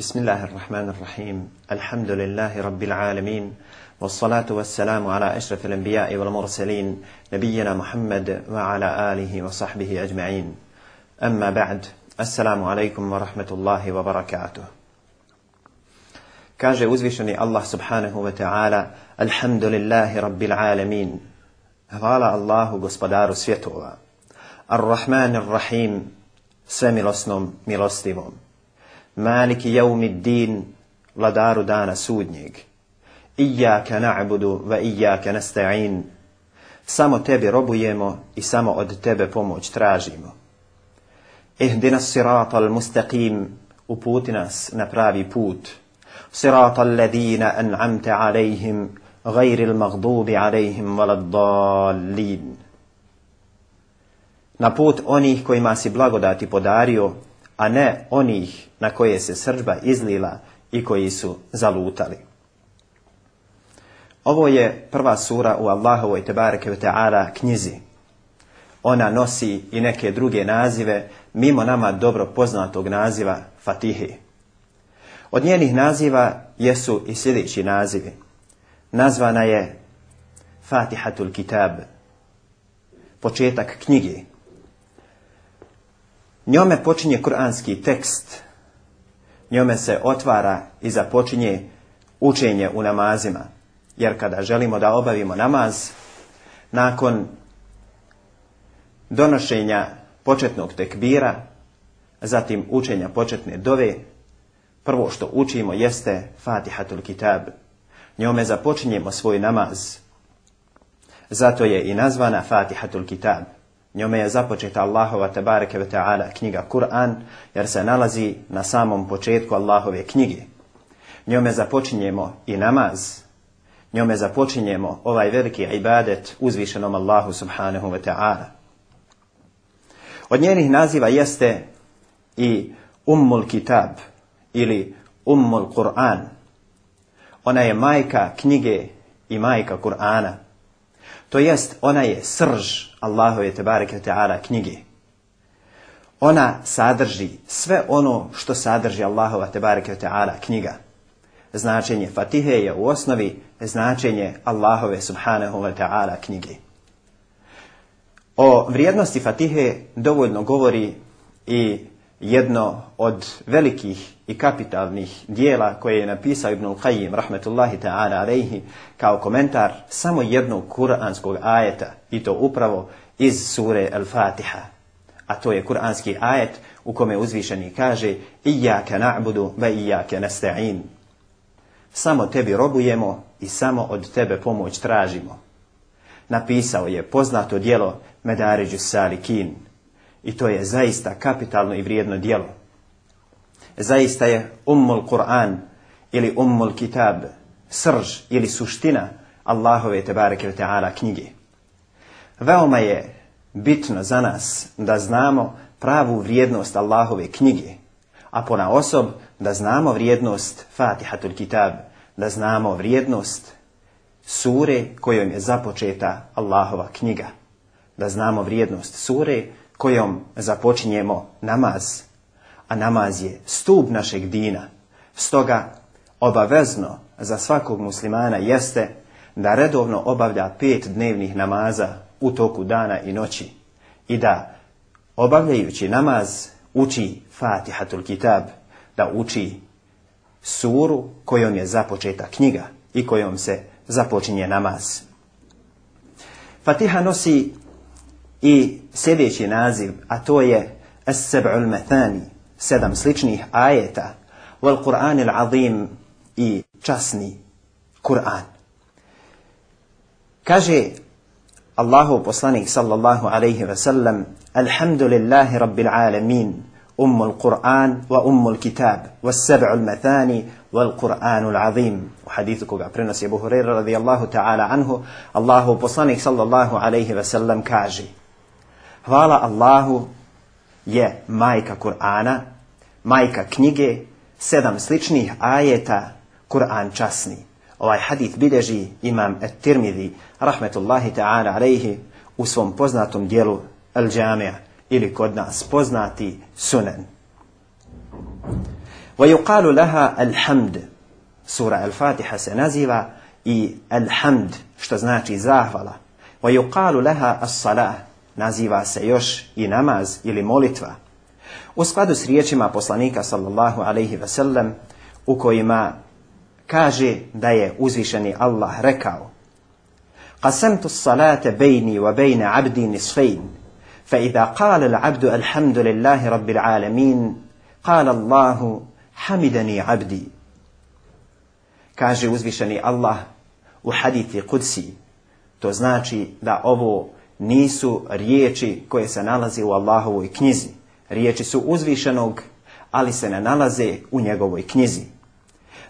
بسم الله الرحمن الرحيم. الحمد لله رب العالمين والصلاة والسلام على أشرف الأنبياء والمرسلين نبينا محمد وعلى آله وصحبه أجمعين. أما بعد السلام عليكم ورحمة الله وبركاته. Kaže uzvišeni Allah subhanahu wa ta'ala Alhamdulillahi rabbil alamin. Hvala Allahu gospodaru svjetova. Ar-Rahman Ar-Rahim Svemilosnom milostivom. maliki jaumiddin, vladaru dana sudnjeg. Ijaka na'budu va ijaka nasta'in. Samo tebi robujemo i samo od tebe pomoć tražimo. Ihdina sirata al-mustaqim, uputi nas na pravi put. Sirata alladina an'amte alejhim, gajri al-maghdubi alejhim valaddalin. Na put onih kojima si blagodati podario, a ne onih na koje se srđba izlila i koji su zalutali. Ovo je prva sura u Allahovoj tebareke ve ta'ala knjizi. Ona nosi i neke druge nazive, mimo nama dobro poznatog naziva Fatihe. Od njenih naziva jesu i sljedeći nazivi. Nazvana je Fatihatul Kitab, početak knjige. Njome počinje kuranski tekst, njome se otvara i započinje učenje u namazima. Jer kada želimo da obavimo namaz, nakon donošenja početnog tekbira, zatim učenja početne dove, prvo što učimo jeste Fatihatul Kitab. Njome započinjemo svoj namaz. Zato je i nazvana Fatihatul Kitab. Njome je započeta Allahova tabareke ve ta'ala knjiga Kur'an, jer se nalazi na samom početku Allahove knjige. Njome započinjemo i namaz. Njome započinjemo ovaj veliki ibadet uzvišenom Allahu subhanahu wa ta'ala. Od njenih naziva jeste i Ummul Kitab, ili Ummul Kur'an. Ona je majka knjige i majka Kur'ana. To jest, ona je srž Allahove tebareke ta'ala knjige. Ona sadrži sve ono što sadrži Allahova tebareke ta'ala knjiga. Značenje Fatihe je u osnovi značenje Allahove subhanahu wa ta'ala knjige. O vrijednosti Fatihe dovoljno govori i jedno od velikih i kapitalnih dijela koje je napisao Ibn Qayyim rahmetullahi ta'ala alejhi kao komentar samo jednog kuranskog ajeta i to upravo iz sure Al-Fatiha. A to je kuranski ajet u kome uzvišeni kaže Iyaka na'budu wa iyaka nasta'in. Samo tebi robujemo i samo od tebe pomoć tražimo. Napisao je poznato dijelo Medariđu Salikin i to je zaista kapitalno i vrijedno djelo. Zaista je ummul Kur'an ili ummul kitab, srž ili suština Allahove tebareke ve ta'ala knjige. Veoma je bitno za nas da znamo pravu vrijednost Allahove knjige, a pona osob da znamo vrijednost Fatihatul Kitab, da znamo vrijednost sure kojom je započeta Allahova knjiga, da znamo vrijednost sure kojom započinjemo namaz, a namaz je stup našeg dina. Stoga obavezno za svakog muslimana jeste da redovno obavlja pet dnevnih namaza u toku dana i noći i da obavljajući namaz uči Fatihatul Kitab, da uči suru kojom je započeta knjiga i kojom se započinje namaz. Fatiha nosi i sljedeći naziv, a to je As-Seb'ul Methani, sedam sličnih ajeta, wal Quran il-Azim i časni Kur'an. Kaže Allahu poslanik sallallahu alaihi ve sellem, Alhamdulillahi rabbil alamin, ummul Kur'an wa ummul kitab, was Seb'ul Methani, wal Kur'anul Azim. U hadithu koga prenosi Abu Huraira radijallahu ta'ala anhu, Allahu poslanik sallallahu alaihi ve sellem kaže, Hvala Allahu je majka Kur'ana, majka knjige, sedam sličnih ajeta, Kur'an časni. Ovaj hadith bilježi imam Et-Tirmidhi, rahmetullahi ta'ala alejhi, u svom poznatom dijelu Al-Džamija, ili kod nas poznati sunen. ويقال لها الحمد Sura Al-Fatiha se naziva i Al-Hamd, što znači zahvala. ويقال لها الصلاة naziva se još i namaz ili molitva. U skladu s riječima poslanika sallallahu alaihi ve sellem u kojima kaže da je uzvišeni Allah rekao قسمت الصلاة بيني وبين عبدي نصفين فإذا قال العبد الحمد لله رب العالمين قال الله حمدني عبدي kaže uzvišeni Allah u hadithi kudsi. To znači da ovo nisu riječi koje se nalaze u Allahovoj knjizi. Riječi su uzvišenog, ali se ne nalaze u njegovoj knjizi.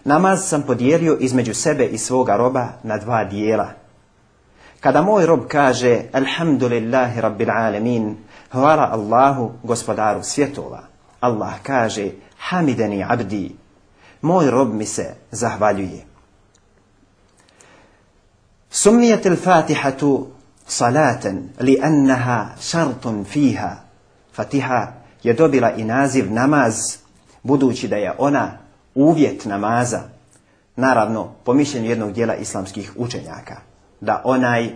Namaz sam podijelio između sebe i svoga roba na dva dijela. Kada moj rob kaže Alhamdulillahi Rabbil Alamin, hvala Allahu, gospodaru svjetova, Allah kaže Hamideni Abdi, moj rob mi se zahvaljuje. Sumijete Fatihatu salaten li annaha šartun fiha. Fatiha je dobila i naziv namaz, budući da je ona uvjet namaza. Naravno, po mišljenju jednog dijela islamskih učenjaka, da onaj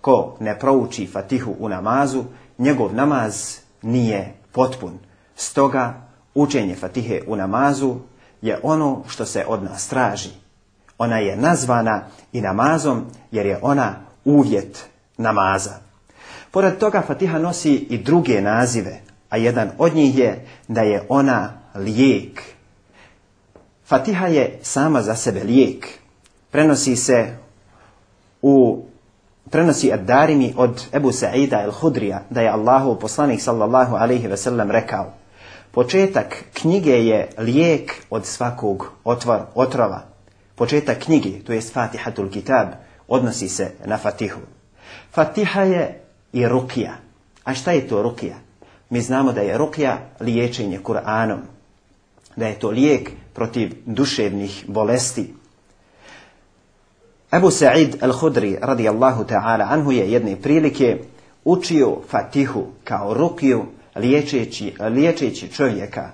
ko ne prouči fatihu u namazu, njegov namaz nije potpun. Stoga, učenje fatihe u namazu je ono što se od nas traži. Ona je nazvana i namazom jer je ona uvjet namaza. Pored toga Fatiha nosi i druge nazive, a jedan od njih je da je ona lijek. Fatiha je sama za sebe lijek. Prenosi se u prenosi ad Darimi od Ebu Sa'ida el-Hudrija da je Allahu poslanik sallallahu alaihi ve sellem rekao Početak knjige je lijek od svakog otvor, otrova. Početak knjige, to je Fatihatul Kitab, odnosi se na Fatihu. Fatiha je i rukija. A šta je to rukija? Mi znamo da je rukija liječenje Kur'anom. Da je to lijek protiv duševnih bolesti. Abu Sa'id al-Hudri radijallahu ta'ala anhu je jedne prilike učio Fatihu kao rukiju liječeći, liječeći čovjeka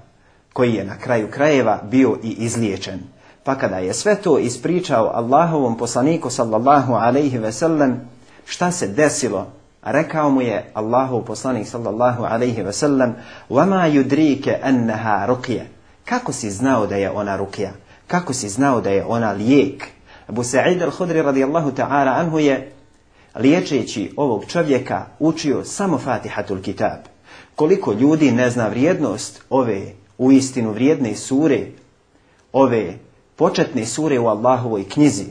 koji je na kraju krajeva bio i izliječen. Pa kada je sve to ispričao Allahovom poslaniku sallallahu alaihi ve sellem, šta se desilo? Rekao mu je Allahov poslanik sallallahu alaihi ve sellem, وَمَا يُدْرِيكَ أَنَّهَا رُقْيَ Kako si znao da je ona rukija? Kako si znao da je ona lijek? Abu Sa'id al-Hudri radijallahu ta'ala anhu je liječeći ovog čovjeka učio samo Fatihatul Kitab. Koliko ljudi ne zna vrijednost ove uistinu vrijedne sure, ove početne sure u Allahovoj knjizi,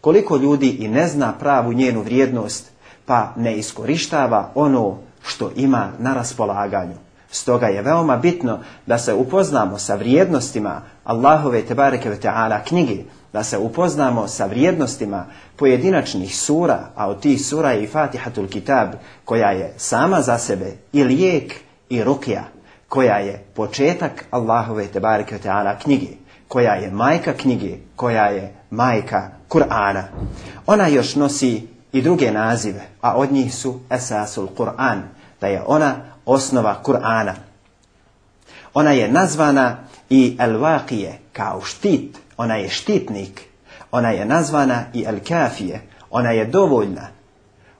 koliko ljudi i ne zna pravu njenu vrijednost, pa ne iskorištava ono što ima na raspolaganju. Stoga je veoma bitno da se upoznamo sa vrijednostima Allahove tebareke ve ta'ala knjige, da se upoznamo sa vrijednostima pojedinačnih sura, a od tih sura je i Fatihatul Kitab, koja je sama za sebe i lijek i rukija, koja je početak Allahove tebareke ve ta'ala knjige koja je majka knjige, koja je majka Kur'ana. Ona još nosi i druge nazive, a od njih su Esasul Kur'an, da je ona osnova Kur'ana. Ona je nazvana i El-Waqije kao štit, ona je štitnik. Ona je nazvana i El-Kafije, ona je dovoljna.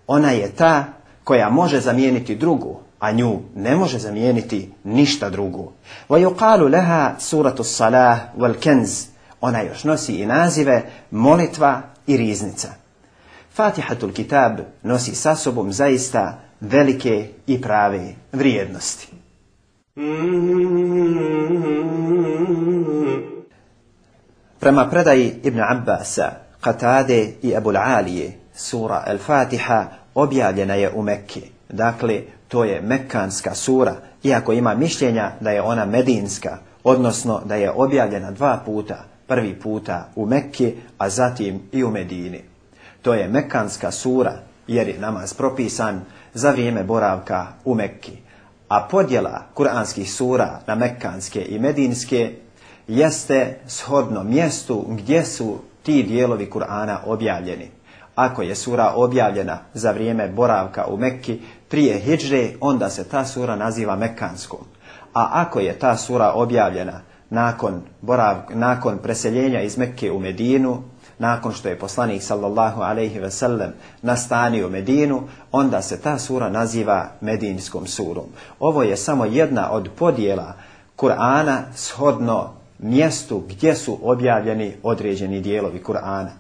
Ona je ta koja može zamijeniti drugu, a nju ne može zamijeniti ništa drugo. وَيُقَالُ لَهَا سُورَةُ الصَّلَاهِ وَالْكَنْزِ Ona još nosi i nazive molitva i riznica. Fatihatul Kitab nosi sa sobom zaista velike i prave vrijednosti. Prema predaji Ibn Abbasa, Qatade i Abu Alije, sura Al-Fatiha objavljena je u Mekke. Dakle, to je Mekkanska sura, iako ima mišljenja da je ona medinska, odnosno da je objavljena dva puta, prvi puta u Mekki, a zatim i u Medini. To je Mekkanska sura, jer je namaz propisan za vrijeme boravka u Mekki. A podjela kuranskih sura na Mekkanske i Medinske jeste shodno mjestu gdje su ti dijelovi Kur'ana objavljeni. Ako je sura objavljena za vrijeme boravka u Mekki prije hijđre, onda se ta sura naziva Mekkanskom. A ako je ta sura objavljena nakon, borav, nakon preseljenja iz Mekke u Medinu, nakon što je poslanik sallallahu alaihi ve sellem nastanio Medinu, onda se ta sura naziva Medinskom surom. Ovo je samo jedna od podjela Kur'ana shodno mjestu gdje su objavljeni određeni dijelovi Kur'ana.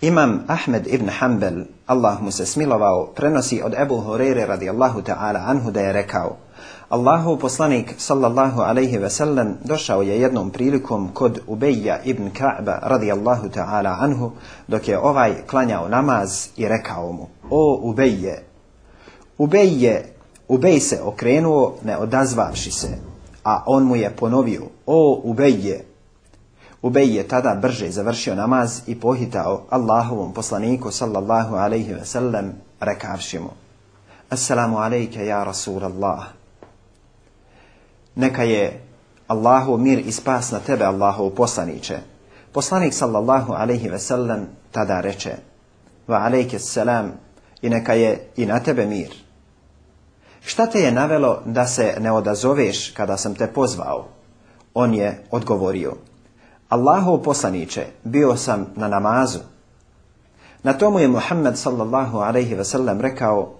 Imam Ahmed ibn Hanbel, Allah mu se smilovao, prenosi od Ebu Hurere radijallahu ta'ala anhu da je rekao Allahu poslanik sallallahu alaihi ve sellem došao je jednom prilikom kod Ubeja ibn Ka'ba radijallahu ta'ala anhu dok je ovaj klanjao namaz i rekao mu O Ubeje, Ubeje, Ubej se okrenuo ne odazvavši se, a on mu je ponovio O Ubeje, Ubej je tada brže završio namaz i pohitao Allahovom poslaniku sallallahu alaihi ve sellem rekavši mu Assalamu alaike ja Rasulallah. Neka je Allahu mir i spas na tebe Allahov poslaniće. Poslanik sallallahu alaihi ve sellem tada reče Wa alaike salam i neka je i na tebe mir. Šta te je navelo da se ne odazoveš kada sam te pozvao? On je odgovorio Allahov poslaniće, bio sam na namazu. Na tomu je Muhammed sallallahu alaihi ve sellem rekao,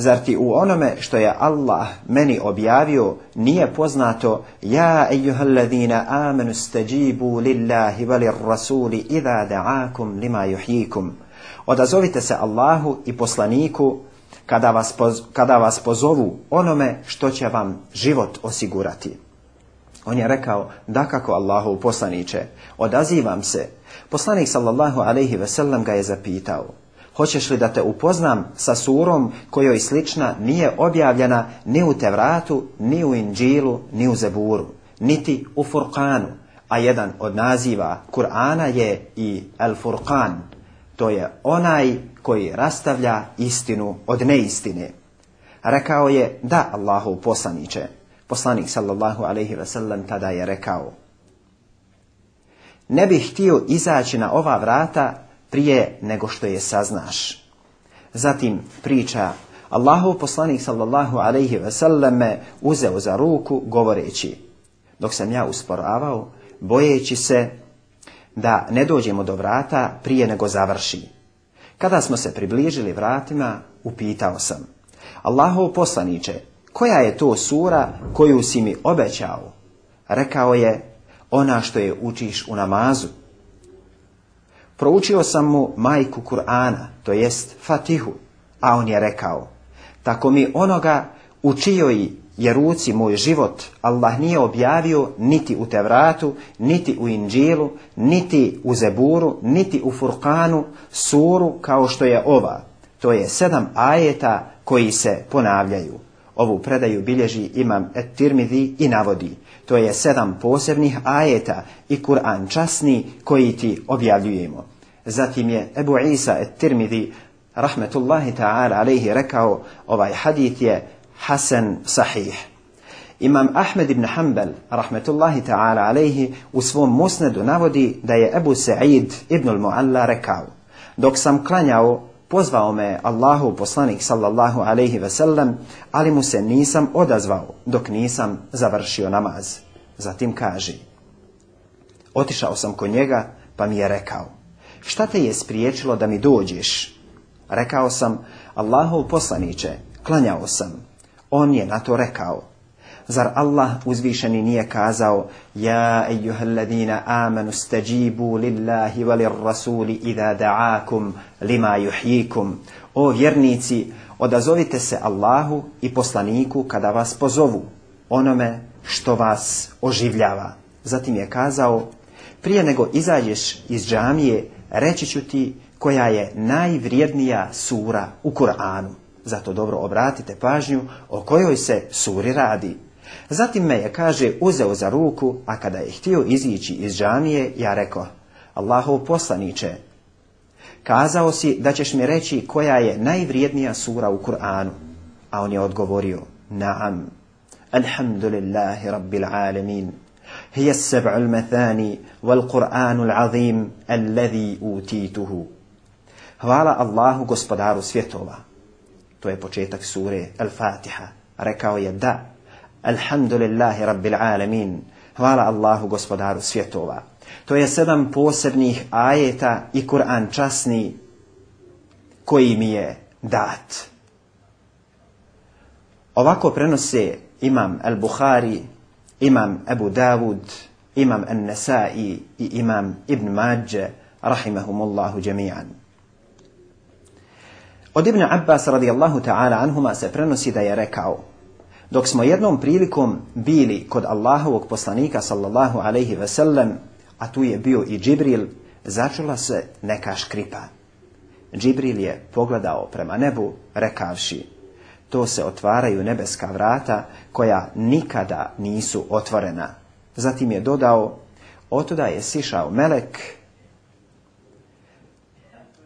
zar ti u onome što je Allah meni objavio nije poznato ja ejuhalladina amanu stajibu lillahi valir rasuli idha da'akum lima yuhyikum. Odazovite se Allahu i poslaniku kada vas, kada vas pozovu onome što će vam život osigurati. On je rekao, dakako Allahu poslaniće, odazivam se. Poslanik sallallahu alaihi ve sellem ga je zapitao, hoćeš li da te upoznam sa surom kojoj slična nije objavljena ni u Tevratu, ni u Inđilu, ni u Zeburu, niti u Furkanu, a jedan od naziva Kur'ana je i El Furkan, to je onaj koji rastavlja istinu od neistine. Rekao je, da Allahu poslaniće, Poslanik sallallahu alaihi sellem tada je rekao Ne bih htio izaći na ova vrata prije nego što je saznaš. Zatim priča Allahov poslanik sallallahu alaihi ve sellem me uzeo za ruku govoreći dok sam ja usporavao bojeći se da ne dođemo do vrata prije nego završi. Kada smo se približili vratima, upitao sam Allahov poslaniće, koja je to sura koju si mi obećao? Rekao je, ona što je učiš u namazu. Proučio sam mu majku Kur'ana, to jest Fatihu, a on je rekao, tako mi onoga u čijoj je ruci moj život Allah nije objavio niti u Tevratu, niti u Inđilu, niti u Zeburu, niti u Furkanu, suru kao što je ova. To je sedam ajeta koji se ponavljaju. Ovu predaju bilježi imam et-Tirmidhi i navodi. To je sedam posebnih ajeta i Kur'an časni koji ti objavljujemo. Zatim je Ebu Isa et-Tirmidhi rahmetullahi ta'ala alaihi rekao ovaj hadith je Hasan sahih. Imam Ahmed ibn Hanbal, rahmetullahi ta'ala alaihi, u svom musnedu navodi da je Ebu Sa'id ibn al-Mu'alla rekao, dok sam klanjao Pozvao me Allahu poslanik sallallahu alaihi ve sellem, ali mu se nisam odazvao dok nisam završio namaz. Zatim kaže, otišao sam kod njega pa mi je rekao, šta te je spriječilo da mi dođeš? Rekao sam, Allahov poslaniće, klanjao sam. On je na to rekao, Zar Allah uzvišeni nije kazao Ja amanu stajibu lillahi valir rasuli idha da'akum lima yuhyikum. O vjernici, odazovite se Allahu i poslaniku kada vas pozovu onome što vas oživljava. Zatim je kazao, prije nego izađeš iz džamije, reći ću ti koja je najvrijednija sura u Kur'anu. Zato dobro obratite pažnju o kojoj se suri radi. Zatim me je, kaže, uzeo za ruku, a kada je htio izići iz džamije, ja rekao, Allahov poslaniće, kazao si da ćeš mi reći koja je najvrijednija sura u Kur'anu. A on je odgovorio, naam, alhamdulillahi rabbil alamin. هي السبع المثاني والقرآن العظيم الذي أوتيته Hvala Allahu gospodaru svjetova. To je početak sure Al-Fatiha. Rekao je da, Alhamdulillahi Rabbil Alamin. Hvala Allahu gospodaru svjetova. To je sedam posebnih ajeta i Kur'an časni koji mi je dat. Ovako prenose imam Al-Bukhari, imam Abu Dawud, imam An-Nasai i imam Ibn Mađe, rahimahumullahu jami'an. Od Ibn Abbas radijallahu ta'ala anhuma se prenosi da je rekao Dok smo jednom prilikom bili kod Allahovog poslanika sallallahu alaihi ve sellem, a tu je bio i Džibril, začula se neka škripa. Džibril je pogledao prema nebu, rekavši, to se otvaraju nebeska vrata koja nikada nisu otvorena. Zatim je dodao, otuda je sišao melek,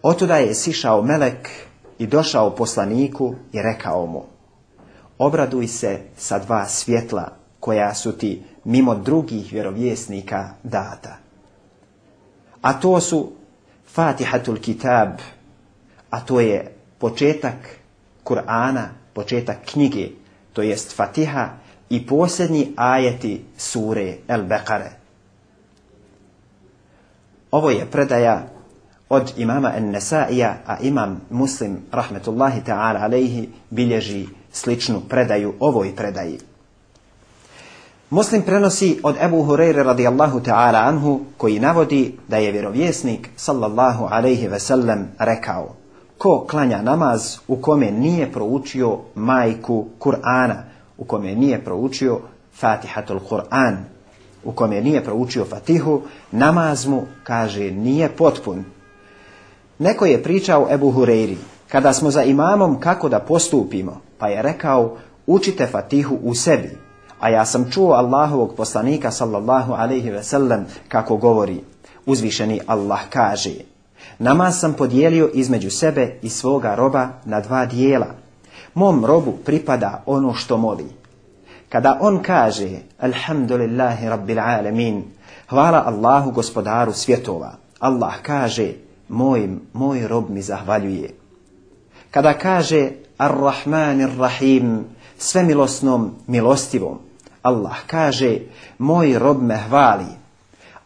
otuda je sišao melek i došao poslaniku i rekao mu, obraduj se sa dva svjetla koja su ti mimo drugih vjerovjesnika data. A to su Fatihatul Kitab, a to je početak Kur'ana, početak knjige, to jest Fatiha i posljednji ajeti sure El Beqare. Ovo je predaja od imama En-Nesaija, a imam Muslim, rahmetullahi ta'ala alejhi, bilježi sličnu predaju ovoj predaji. Muslim prenosi od Ebu Hureyre radijallahu ta'ala anhu koji navodi da je vjerovjesnik sallallahu alaihi ve sellem rekao ko klanja namaz u kome nije proučio majku Kur'ana, u kome nije proučio Fatihatul Kur'an, u kome nije proučio Fatihu, namaz mu, kaže, nije potpun. Neko je pričao Ebu Hureyri, kada smo za imamom kako da postupimo, pa je rekao, učite Fatihu u sebi, a ja sam čuo Allahovog poslanika sallallahu alaihi ve sellem kako govori. Uzvišeni Allah kaže, namaz sam podijelio između sebe i svoga roba na dva dijela. Mom robu pripada ono što moli. Kada on kaže, Alhamdulillahi Rabbil Alamin, hvala Allahu gospodaru svjetova, Allah kaže, moj, moj rob mi zahvaljuje. Kada kaže, Ar-Rahmanir Rahim, svemilosnom, milostivom, Allah kaže, moj rob me hvali.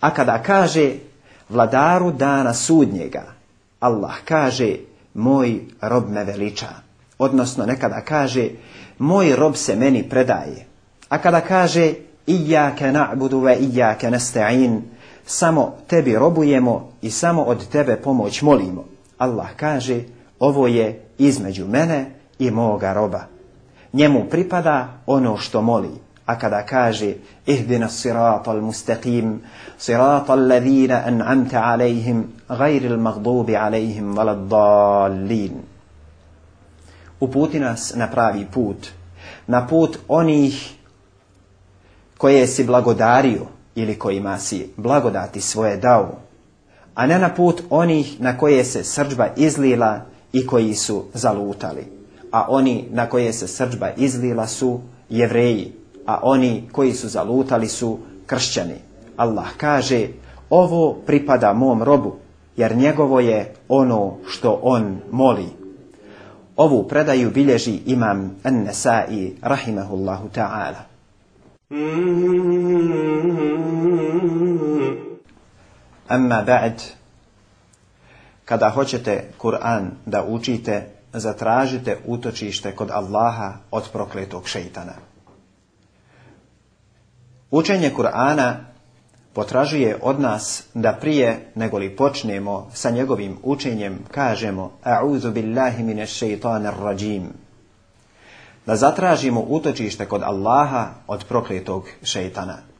A kada kaže, vladaru dana sudnjega, Allah kaže, moj rob me veliča. Odnosno, nekada kaže, moj rob se meni predaje. A kada kaže, Iyake na'budu ve iyake nasta'in, samo tebi robujemo i samo od tebe pomoć molimo. Allah kaže, ovo je između mene i moga roba. Njemu pripada ono što moli. A kada kaže ihdina sirata al-mustaqim, sirata alladhina an'amta alaihim, gajri al-maghdubi alaihim valaddallin. Uputi nas na pravi put, na put onih koje si blagodario ili kojima si blagodati svoje dao, a ne na put onih na koje se srđba izlila i koji su zalutali. A oni na koje se srđba izlila su jevreji, a oni koji su zalutali su kršćani. Allah kaže, ovo pripada mom robu, jer njegovo je ono što on moli. Ovu predaju bilježi imam An-Nasai, rahimahullahu ta'ala. Amma ba'd, kada hoćete Kur'an da učite, zatražite utočište kod Allaha od prokletog šeitana. Učenje Kur'ana potražuje od nas da prije nego li počnemo sa njegovim učenjem kažemo A'udhu billahi mine šeitanir rajim. Da zatražimo utočište kod Allaha od prokletog šeitana.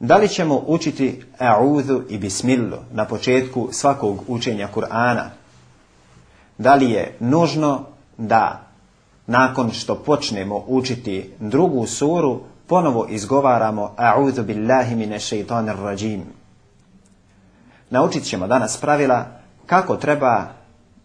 Da li ćemo učiti A'udhu i Bismillu na početku svakog učenja Kur'ana? Da li je nužno da nakon što počnemo učiti drugu suru ponovo izgovaramo A'udhu billahi mine šeitanir rajim. Naučit ćemo danas pravila kako treba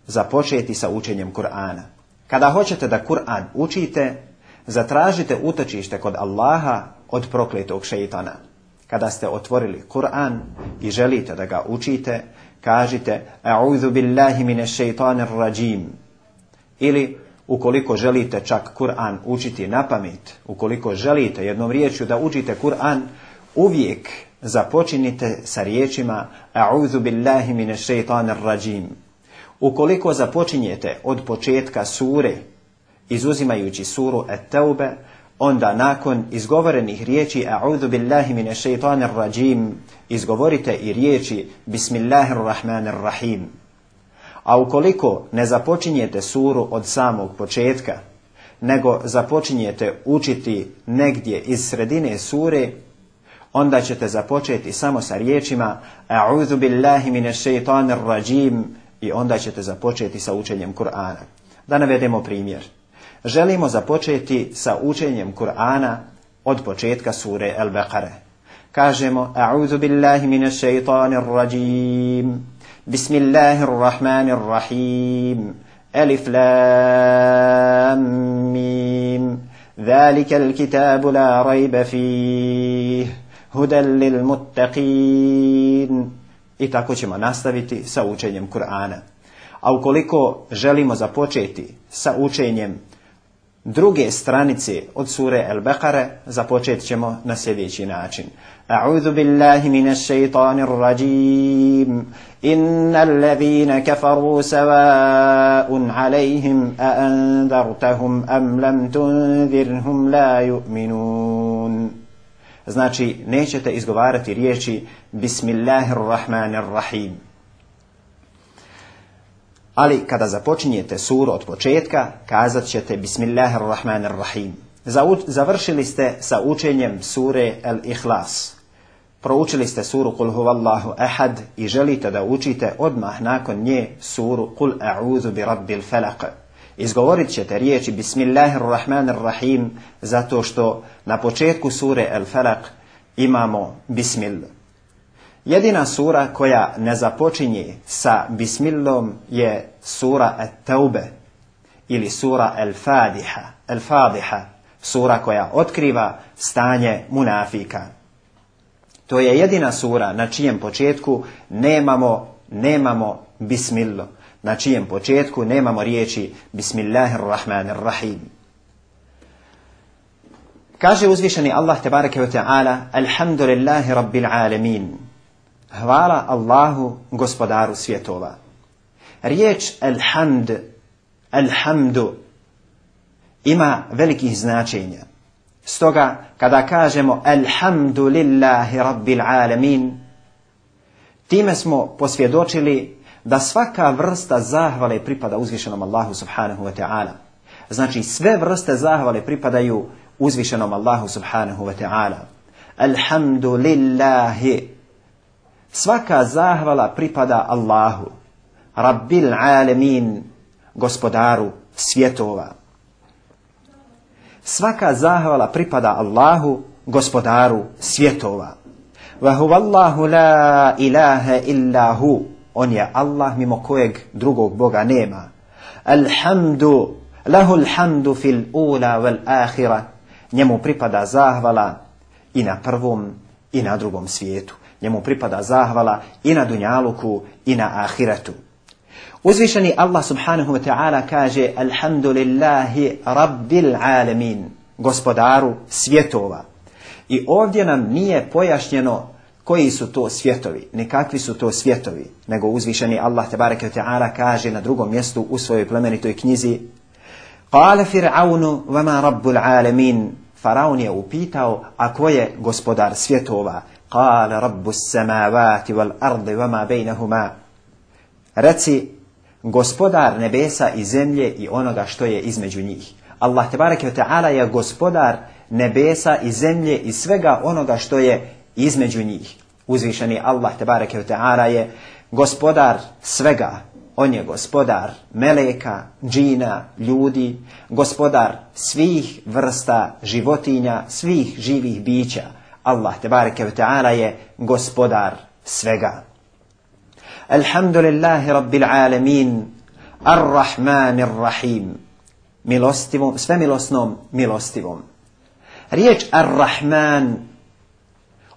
započeti sa učenjem Kur'ana. Kada hoćete da Kur'an učite, zatražite utočište kod Allaha od prokletog šeitana. Kada ste otvorili Kur'an i želite da ga učite, kažite A'udhu billahi mine šeitanir rajim. Ili ukoliko želite čak Kur'an učiti na pamet, ukoliko želite jednom riječju da učite Kur'an, uvijek započinite sa riječima A'udhu billahi mine shaitanir rajim. Ukoliko započinjete od početka sure, izuzimajući suru At-Taube, onda nakon izgovorenih riječi A'udhu billahi mine shaitanir rajim, izgovorite i riječi Bismillahirrahmanirrahim. A ukoliko ne započinjete suru od samog početka, nego započinjete učiti negdje iz sredine sure, onda ćete započeti samo sa riječima A'udhu billahi mine shaitanir rajim i onda ćete započeti sa učenjem Kur'ana. Da navedemo primjer želimo započeti sa učenjem Kur'ana od početka sure Al-Baqare. Kažemo, A'udhu billahi minash shaitanir rajim, Bismillahirrahmanirrahim, Elif lam mim, Zalika al-kitabu la rajba fih, Hudan lil muttaqin. I tako ćemo nastaviti sa učenjem Kur'ana. A ukoliko želimo započeti sa učenjem druge stranice od sure El-Bekare, započet ćemo na sljedeći način. A'udhu billahi minash shaitanir rajim. Innal ladhina kafaru sawa'un 'alayhim a anzartahum am lam tunzirhum la yu'minun. Znači, nećete izgovarati riječi Bismillahirrahmanirrahim. Ali kada započinjete suru od početka, kazat ćete Bismillahirrahmanirrahim. Završili ste sa učenjem sure Al-Ikhlas. Proučili ste suru Kul huvallahu ahad i želite da učite odmah nakon nje suru Kul a'udhu bi rabbil falaq. Izgovorit ćete riječi Bismillahirrahmanirrahim zato što na početku sure Al-Falaq imamo Bismillah. Jedina sura koja ne započinje sa Bismillom je sura At-Taube ili sura Al-Fadiha. Al-Fadiha, sura koja otkriva stanje munafika. To je jedina sura na čijem početku nemamo, nemamo Bismillo na čijem početku nemamo riječi Bismillahirrahmanirrahim. Kaže uzvišeni Allah tebareke ve ta'ala Alhamdulillahi rabbil alamin. Hvala Allahu gospodaru svjetova. Riječ alhamd, alhamdu ima velikih značenja. Stoga kada kažemo alhamdulillahi rabbil alamin time smo posvjedočili da svaka vrsta zahvale pripada uzvišenom Allahu subhanahu wa ta'ala. Znači sve vrste zahvale pripadaju uzvišenom Allahu subhanahu wa ta'ala. Alhamdulillahi. Svaka zahvala pripada Allahu. Rabbil alamin. Gospodaru svjetova. Svaka zahvala pripada Allahu, gospodaru svjetova. Wa huwa Allahu la ilaha illa hu. On je Allah mimo kojeg drugog Boga nema. Alhamdu, lahul hamdu fil ula wal ahira. Njemu pripada zahvala i na prvom i na drugom svijetu. Njemu pripada zahvala i na dunjaluku i na ahiretu. Uzvišeni Allah subhanahu wa ta'ala kaže Alhamdulillahi rabbil alamin, gospodaru svjetova. I ovdje nam nije pojašnjeno koji su to svjetovi, ne kakvi su to svjetovi, nego uzvišeni Allah tebareke ta'ala kaže na drugom mjestu u svojoj plemenitoj knjizi Kale Fir'aunu vama rabbul alamin Faraon je upitao, a ko je gospodar svjetova? Kale rabbus samavati wal ardi vama bejnahuma Reci, gospodar nebesa i zemlje i onoga što je između njih. Allah tebareke ta'ala je gospodar nebesa i zemlje i svega onoga što je između njih. Uzvišeni Allah tebareke ta'ala je gospodar svega. On je gospodar meleka, džina, ljudi, gospodar svih vrsta životinja, svih živih bića. Allah tebareke ta'ala je gospodar svega. Alhamdulillahi rabbil alamin, ar-Rahmanir Rahim, milostivom, sve milosnom, milostivom. Riječ ar-Rahman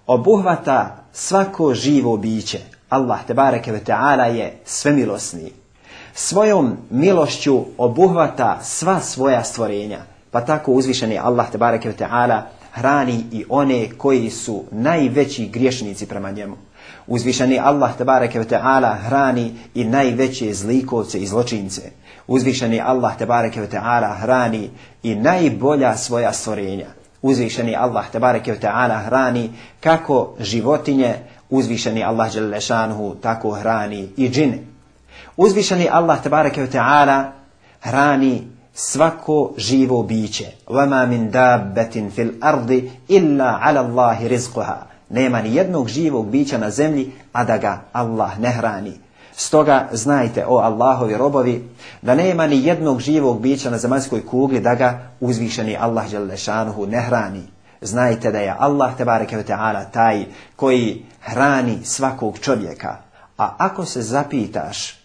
obuhvata svako živo biće. Allah te bareke ve ta'ala je svemilosni. svojom milošću obuhvata sva svoja stvorenja. Pa tako uzvišeni Allah tebareke ta'ala hrani i one koji su najveći griješnici prema njemu. Uzvišeni Allah tebareke ta'ala hrani i najveće zlikovce i zločince. Uzvišeni Allah tebareke ta'ala hrani i najbolja svoja stvorenja. Uzvišeni Allah tebareke ta'ala hrani kako životinje, uzvišeni Allah šanuhu tako hrani i džine. Uzvišeni Allah tebareke ta'ala hrani svako živo biće. وَمَا مِن دَابَّةٍ فِي الْأَرْضِ إِلَّا عَلَى اللَّهِ رِزْقُهَا Nema ni jednog živog bića na zemlji, a da ga Allah ne hrani. Stoga znajte, o Allahovi robovi, da nema ni jednog živog bića na zemaljskoj kugli da ga uzvišeni Allah Đelešanuhu ne hrani. Znajte da je Allah tebareke ve ta'ala taj koji hrani svakog čovjeka. A ako se zapitaš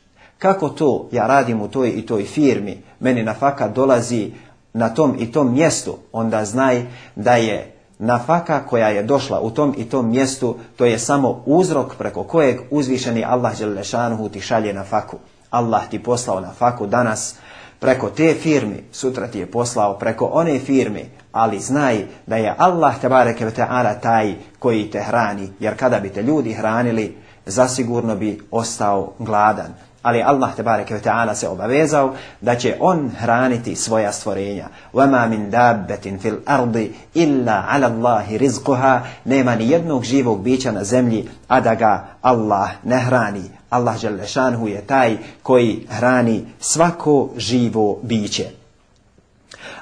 kako to ja radim u toj i toj firmi, meni na fakat dolazi na tom i tom mjestu, onda znaj da je nafaka koja je došla u tom i tom mjestu, to je samo uzrok preko kojeg uzvišeni Allah Đelešanuhu ti šalje na faku. Allah ti poslao na faku danas preko te firmi, sutra ti je poslao preko one firmi, ali znaj da je Allah tebareke ta'ala taj koji te hrani, jer kada bi te ljudi hranili, zasigurno bi ostao gladan ali Allah tebareke ve taala se obavezao da će on hraniti svoja stvorenja. Wama min dabbatin fil ardi illa ala Allahi rizquha. Nema ni jednog živog bića na zemlji a da ga Allah ne hrani. Allah dželle je taj koji hrani svako živo biće.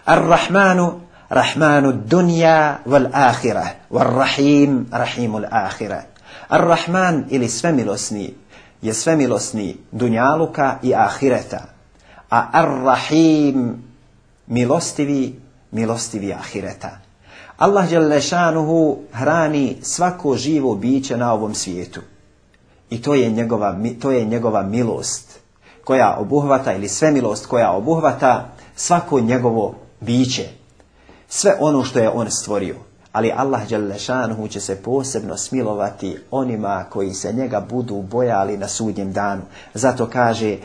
Ar-Rahmanu Rahmanu dunja wal ahirah, wal Rahim Rahimul ahirah. Ar-Rahman ili svemilosni je svemilosni dunjaluka i ahireta, a ar-Rahim milostivi, milostivi ahireta. Allah šanuhu hrani svako živo biće na ovom svijetu. I to je njegova, to je njegova milost koja obuhvata ili svemilost koja obuhvata svako njegovo biće. Sve ono što je on stvorio ali Allah Đalešanhu će se posebno smilovati onima koji se njega budu bojali na sudnjem danu. Zato kaže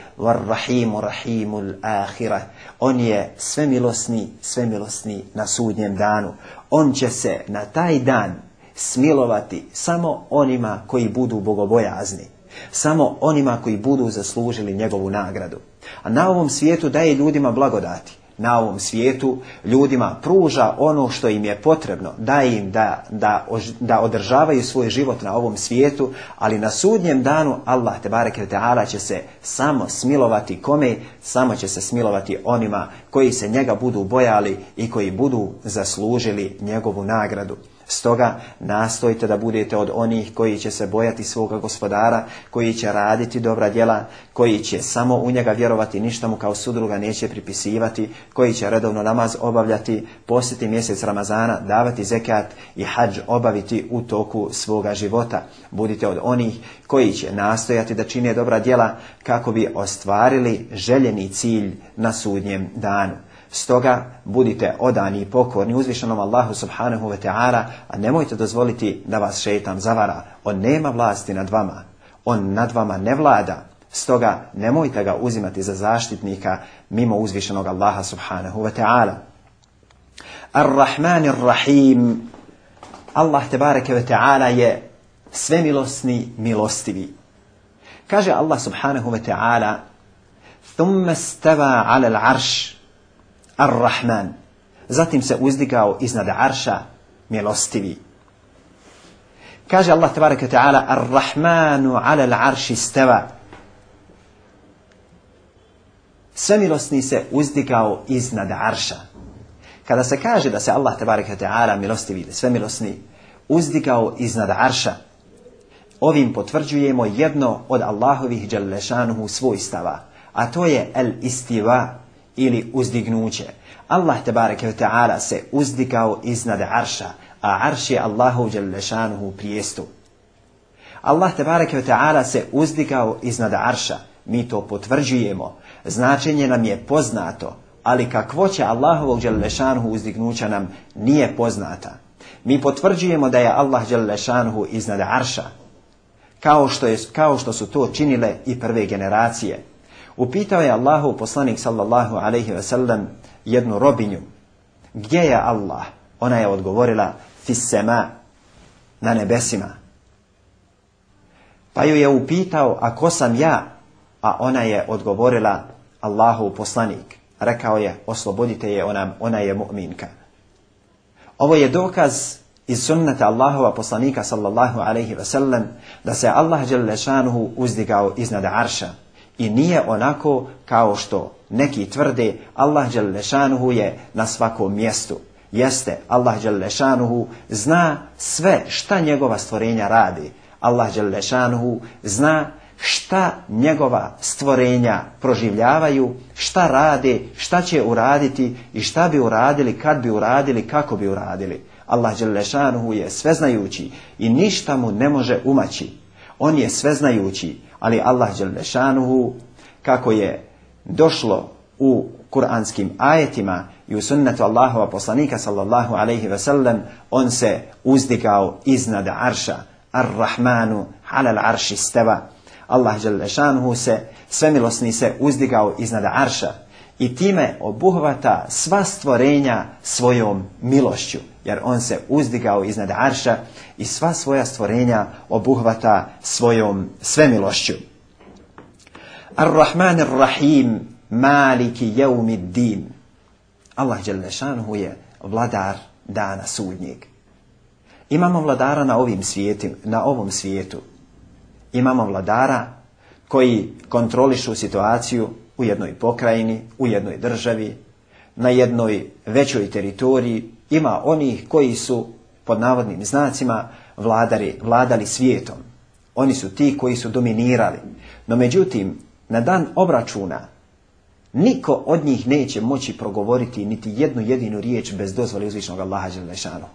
Rahimu Rahimul Ahira. On je svemilosni, svemilosni na sudnjem danu. On će se na taj dan smilovati samo onima koji budu bogobojazni. Samo onima koji budu zaslužili njegovu nagradu. A na ovom svijetu daje ljudima blagodati na ovom svijetu ljudima pruža ono što im je potrebno, da im da, da, da održavaju svoj život na ovom svijetu, ali na sudnjem danu Allah te bareke taala će se samo smilovati kome, samo će se smilovati onima koji se njega budu bojali i koji budu zaslužili njegovu nagradu. Stoga nastojte da budete od onih koji će se bojati svoga gospodara, koji će raditi dobra djela, koji će samo u njega vjerovati, ništa mu kao sudruga neće pripisivati, koji će redovno namaz obavljati, posjeti mjesec Ramazana, davati zekat i hađ obaviti u toku svoga života. Budite od onih koji će nastojati da čine dobra djela kako bi ostvarili željeni cilj na sudnjem danu. Stoga budite odani i pokorni uzvišenom Allahu subhanahu wa ta'ala, a nemojte dozvoliti da vas šeitan zavara. On nema vlasti nad vama. On nad vama ne vlada. Stoga nemojte ga uzimati za zaštitnika mimo uzvišenog Allaha subhanahu wa ta'ala. Ar-Rahman rahim Allah tebareke wa ve ta'ala je svemilosni milostivi. Kaže Allah subhanahu wa ta'ala Thumma stava ala al-arš Ar-Rahman. Zatim se uzdigao iznad arša milostivi. Kaže Allah tabaraka ta'ala Ar-Rahmanu ala al-arši steva. Svemilosni se uzdigao iznad arša. Kada se kaže da se Allah tabaraka ta'ala milostivi, svemilosni, uzdigao iznad arša, ovim potvrđujemo jedno od Allahovih dželešanuhu svojstava, a to je el-istiva, ili uzdignuće. Allah tebareke ve ta'ala se uzdigao iznad arša, a arš je Allahu dželešanuhu prijestu. Allah tebareke ve ta'ala se uzdigao iznad arša. Mi to potvrđujemo. Značenje nam je poznato, ali kakvo će Allahovog dželešanuhu uzdignuća nam nije poznata. Mi potvrđujemo da je Allah dželešanuhu iznad arša, kao što, je, kao što su to činile i prve generacije. Upitao je Allahu poslanik sallallahu alaihi ve sellem jednu robinju. Gdje je Allah? Ona je odgovorila fissema, na nebesima. Pa ju je upitao, a ko sam ja? A ona je odgovorila, Allahu poslanik. Rekao je, oslobodite je, ona, ona je mu'minka. Ovo je dokaz iz sunnata Allahova poslanika sallallahu alaihi ve sellem da se Allah šanuhu uzdigao iznad arša. I nije onako kao što neki tvrde Allah šanuhu je na svakom mjestu. Jeste, Allah šanuhu zna sve šta njegova stvorenja radi. Allah šanuhu zna šta njegova stvorenja proživljavaju, šta rade, šta će uraditi i šta bi uradili, kad bi uradili, kako bi uradili. Allah Đelešanuhu je sveznajući i ništa mu ne može umaći. On je sveznajući, ali Allah Đelešanuhu, kako je došlo u kuranskim ajetima i u sunnetu Allahova poslanika sallallahu alaihi ve sellem, on se uzdigao iznad arša. Ar-Rahmanu halal arši steva. Allah Đelešanuhu se, svemilosni se uzdigao iznad arša i time obuhvata sva stvorenja svojom milošću, jer on se uzdigao iznad arša i sva svoja stvorenja obuhvata svojom svemilošću. Ar-Rahman ar-Rahim, maliki jeumi din. Allah Đelešanuhu je vladar dana sudnjeg. Imamo vladara na, ovim svijetim, na ovom svijetu. Imamo vladara koji kontrolišu situaciju u jednoj pokrajini, u jednoj državi, na jednoj većoj teritoriji. Ima onih koji su, pod navodnim znacima, vladari, vladali svijetom. Oni su ti koji su dominirali. No međutim, na dan obračuna, niko od njih neće moći progovoriti niti jednu jedinu riječ bez dozvole uzvišnog Allaha Đelešanu.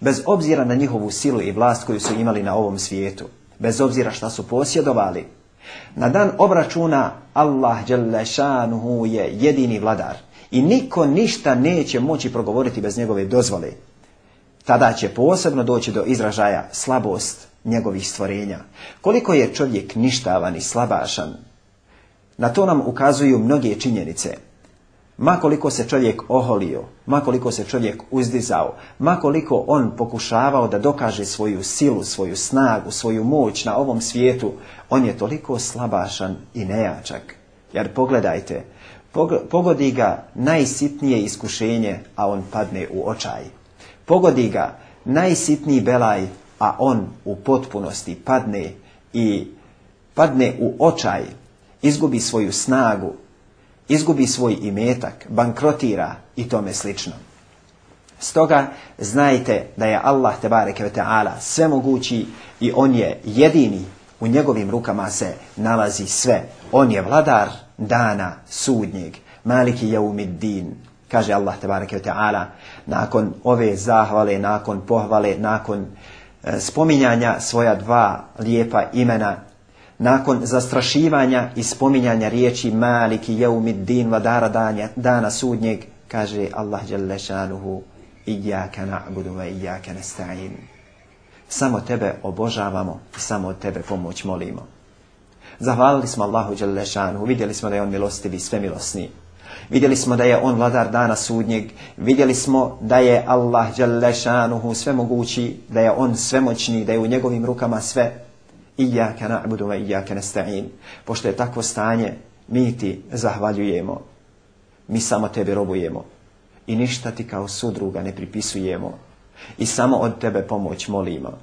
Bez obzira na njihovu silu i vlast koju su imali na ovom svijetu. Bez obzira šta su posjedovali. Na dan obračuna Allah Đelešanuhu je jedini vladar. I niko ništa neće moći progovoriti bez njegove dozvole. Tada će posebno doći do izražaja slabost njegovih stvorenja. Koliko je čovjek ništavan i slabašan, na to nam ukazuju mnoge činjenice. Makoliko se čovjek oholio, makoliko se čovjek uzdizao, makoliko on pokušavao da dokaže svoju silu, svoju snagu, svoju moć na ovom svijetu, on je toliko slabašan i nejačak. Jer pogledajte, pogodi ga najsitnije iskušenje, a on padne u očaj. Pogodi ga najsitniji belaj, a on u potpunosti padne i padne u očaj, izgubi svoju snagu, izgubi svoj imetak, bankrotira i tome slično. Stoga znajte da je Allah tebareke ve ta'ala svemogući i on je jedini, u njegovim rukama se nalazi sve. On je vladar dana sudnjeg, maliki din, kaže Allah tebareke ve ta'ala, nakon ove zahvale, nakon pohvale, nakon e, spominjanja svoja dva lijepa imena nakon zastrašivanja i spominjanja riječi Maliki jeumid din vladara dana, dana sudnjeg, kaže Allah dželle šanuhu Iyaka na'budu wa iyaka nasta'in. Samo tebe obožavamo i samo od tebe pomoć molimo. Zahvalili smo Allahu dželle šanuhu, vidjeli smo da je on milostivi, sve milosni. Vidjeli smo da je on vladar dana sudnjeg, vidjeli smo da je Allah dželle šanuhu svemogući, da je on svemoćni, da je u njegovim rukama sve Iyaka na'budu wa iyaka nasta'in. Pošto je takvo stanje, mi ti zahvaljujemo. Mi samo tebi robujemo. I ništa ti kao sudruga ne pripisujemo. I samo od tebe pomoć molimo.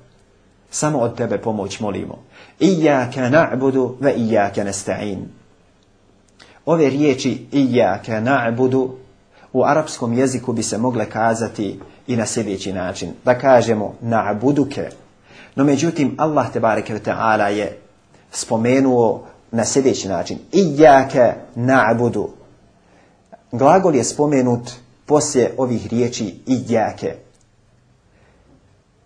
Samo od tebe pomoć molimo. Iyaka na'budu wa iyaka nasta'in. Ove riječi iyaka na'budu u arapskom jeziku bi se mogle kazati i na sljedeći način. Da kažemo na'buduke no međutim, Allah te bareke ve ta'ala je spomenuo na sljedeći način. Iyake na'budu. Glagol je spomenut poslije ovih riječi iyake.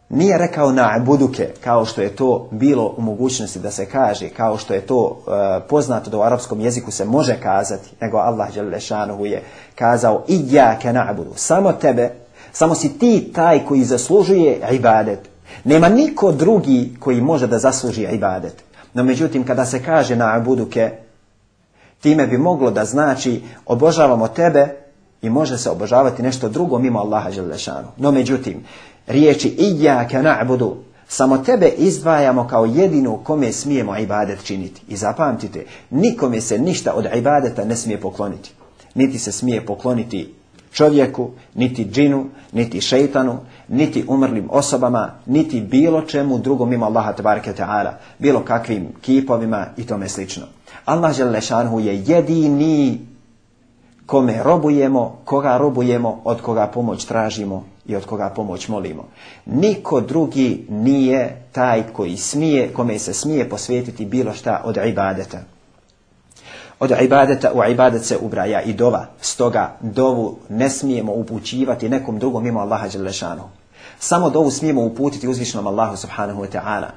Nije rekao na'buduke, kao što je to bilo u mogućnosti da se kaže, kao što je to uh, poznato da u arapskom jeziku se može kazati, nego Allah šanuhu je kazao iyake na'budu. Samo tebe, samo si ti taj koji zaslužuje ibadet. Nema niko drugi koji može da zasluži ibadet. No međutim, kada se kaže na abuduke, Time bi moglo da znači obožavamo tebe i može se obožavati nešto drugo mimo Allaha Đelešanu. No međutim, riječi Iyaka na'budu samo tebe izdvajamo kao jedinu kome smijemo ibadet činiti. I zapamtite, nikome se ništa od ibadeta ne smije pokloniti. Niti se smije pokloniti čovjeku, niti džinu, niti šeitanu, niti umrlim osobama, niti bilo čemu drugom mimo Allaha tabaraka ta'ala, bilo kakvim kipovima i tome slično. Allah Želešanhu je jedini kome robujemo, koga robujemo, od koga pomoć tražimo i od koga pomoć molimo. Niko drugi nije taj koji smije, kome se smije posvetiti bilo šta od ibadeta. Od ibadeta u ibadet se ubraja i dova. Stoga dovu ne smijemo upućivati nekom drugom mimo Allaha Đelešanu. Samo dovu smijemo uputiti uzvišnom Allahu subhanahu wa ta'ala.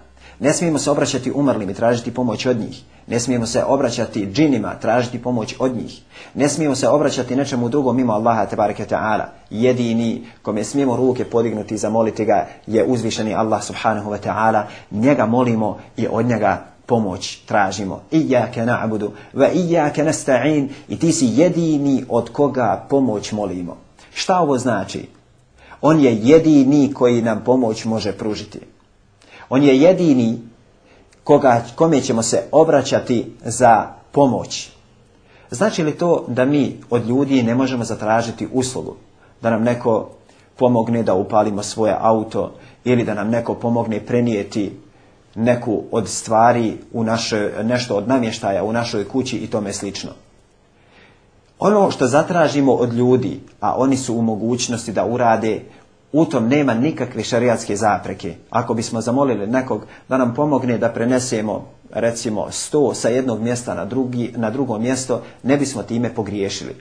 Ne smijemo se obraćati umrlim i tražiti pomoć od njih. Ne smijemo se obraćati džinima, tražiti pomoć od njih. Ne smijemo se obraćati nečemu drugom mimo Allaha tebareke ta'ala. Jedini kome smijemo ruke podignuti i zamoliti ga je uzvišeni Allah subhanahu wa ta'ala. Njega molimo i od njega pomoć tražimo. Iyake na'budu wa iyake nasta'in i ti si jedini od koga pomoć molimo. Šta ovo znači? On je jedini koji nam pomoć može pružiti. On je jedini koga, kome ćemo se obraćati za pomoć. Znači li to da mi od ljudi ne možemo zatražiti uslugu? Da nam neko pomogne da upalimo svoje auto ili da nam neko pomogne prenijeti neku od stvari u našoj, nešto od namještaja u našoj kući i tome slično. Ono što zatražimo od ljudi, a oni su u mogućnosti da urade, u tom nema nikakve šarijatske zapreke. Ako bismo zamolili nekog da nam pomogne da prenesemo recimo sto sa jednog mjesta na, drugi, na drugo mjesto, ne bismo time pogriješili.